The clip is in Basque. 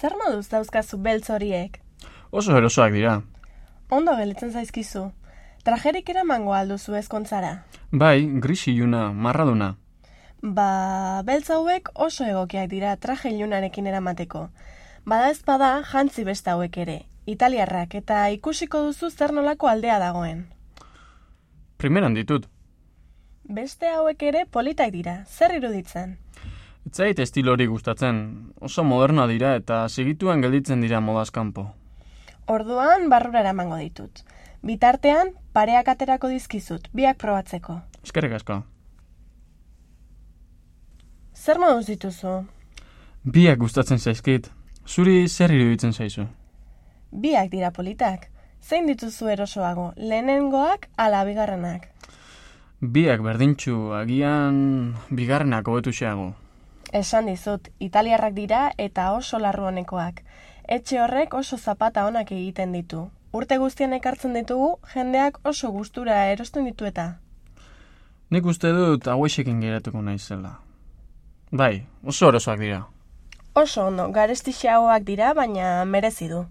Zer moduz dauzkazu beltz horiek? Oso erosoak dira. Ondo gelitzen zaizkizu. Trajerik eramango alduzu ezkontzara. Bai, gris iluna, marraduna. Ba, beltz hauek oso egokiak dira traje ilunarekin eramateko. Bada ezpada jantzi beste hauek ere, italiarrak eta ikusiko duzu zer nolako aldea dagoen. Primeran ditut. Beste hauek ere politak dira, zer iruditzen? Etzait estilo hori gustatzen, oso modernoa dira eta segituen gelditzen dira modaz kanpo. Orduan barrura eramango ditut. Bitartean, pareak aterako dizkizut, biak probatzeko. Eskerrik asko. Zer moduz dituzu? Biak gustatzen zaizkit. Zuri zer iruditzen zaizu? Biak dira politak. Zein dituzu erosoago, lehenengoak ala bigarrenak? Biak berdintxu, agian bigarrenak hobetu xeago. Esan dizut, italiarrak dira eta oso larru honekoak. Etxe horrek oso zapata onak egiten ditu. Urte guztian ekartzen ditugu, jendeak oso gustura erosten ditu eta. Nik uste dut hauexekin geratuko naizela. Bai, oso erosoak dira. Oso ondo, garestixeagoak dira, baina merezi du.